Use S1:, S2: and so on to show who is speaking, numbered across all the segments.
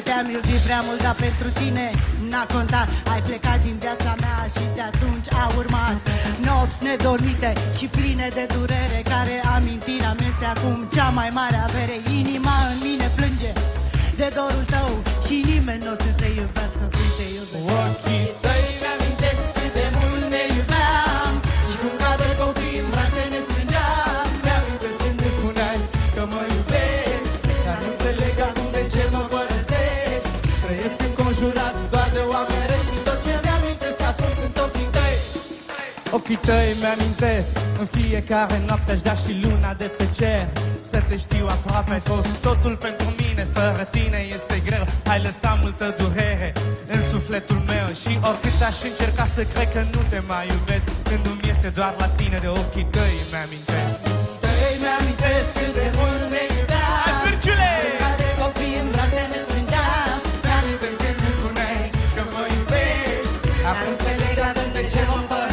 S1: Te-am iubit prea mult, dar pentru tine n-a contat. Ai plecat din viața mea și de atunci a urmat. Nopți nedormite și pline de durere Care amintirea mea este acum cea mai mare avere. Inima în mine plânge de dorul tău Și nimeni nu o să te iubească cum te iubesc
S2: Ochii tăi Ochii tăi mi-amintesc În fiecare noapte aș da și luna de pe cer. Să te știu aproape Ai fost totul pentru mine. Fără tine este greu Ai lăsat multă durere în sufletul meu. Și oricât aș încerca să cred că nu te mai iubesc Când îmi este doar la tine de ochii tăi mi-amintesc. Tăi mi-amintesc cât de mult ne iubeam.
S3: Hai, Cârciule!
S2: Ca de copii în brațe ne strângeam. Mi-amintesc când îmi spuneai că mă iubești. Dar nu înțeleg atât de ce mă părăsești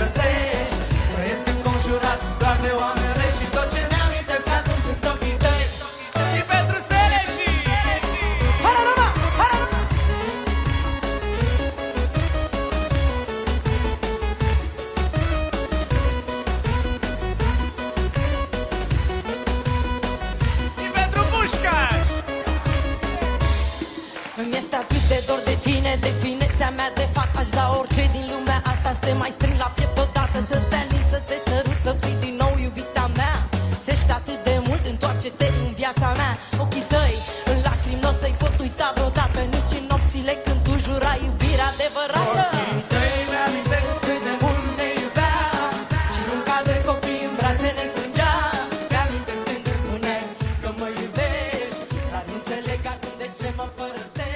S4: Îmi este atât de dor de tine, de finețea mea De fapt aș da orice din lumea asta Să te mai strâng la piept odată Să te alin, să te țărut, să fii din nou iubita mea. Sești atât de mult, întoarce-te în viața mea. Ochii tăi, în lacrimi n-o să-i pot uita vreodată Nici în nopțile când tu jurai iubirea adevărată.
S2: Ochii tăi mi-amintesc cât de mult ne iubeam Și cum ca doi copii în brațe ne strângeam. Mi-amintesc când îmi spuneai că mă iubești Dar nu înțeleg acum de ce mă părăsești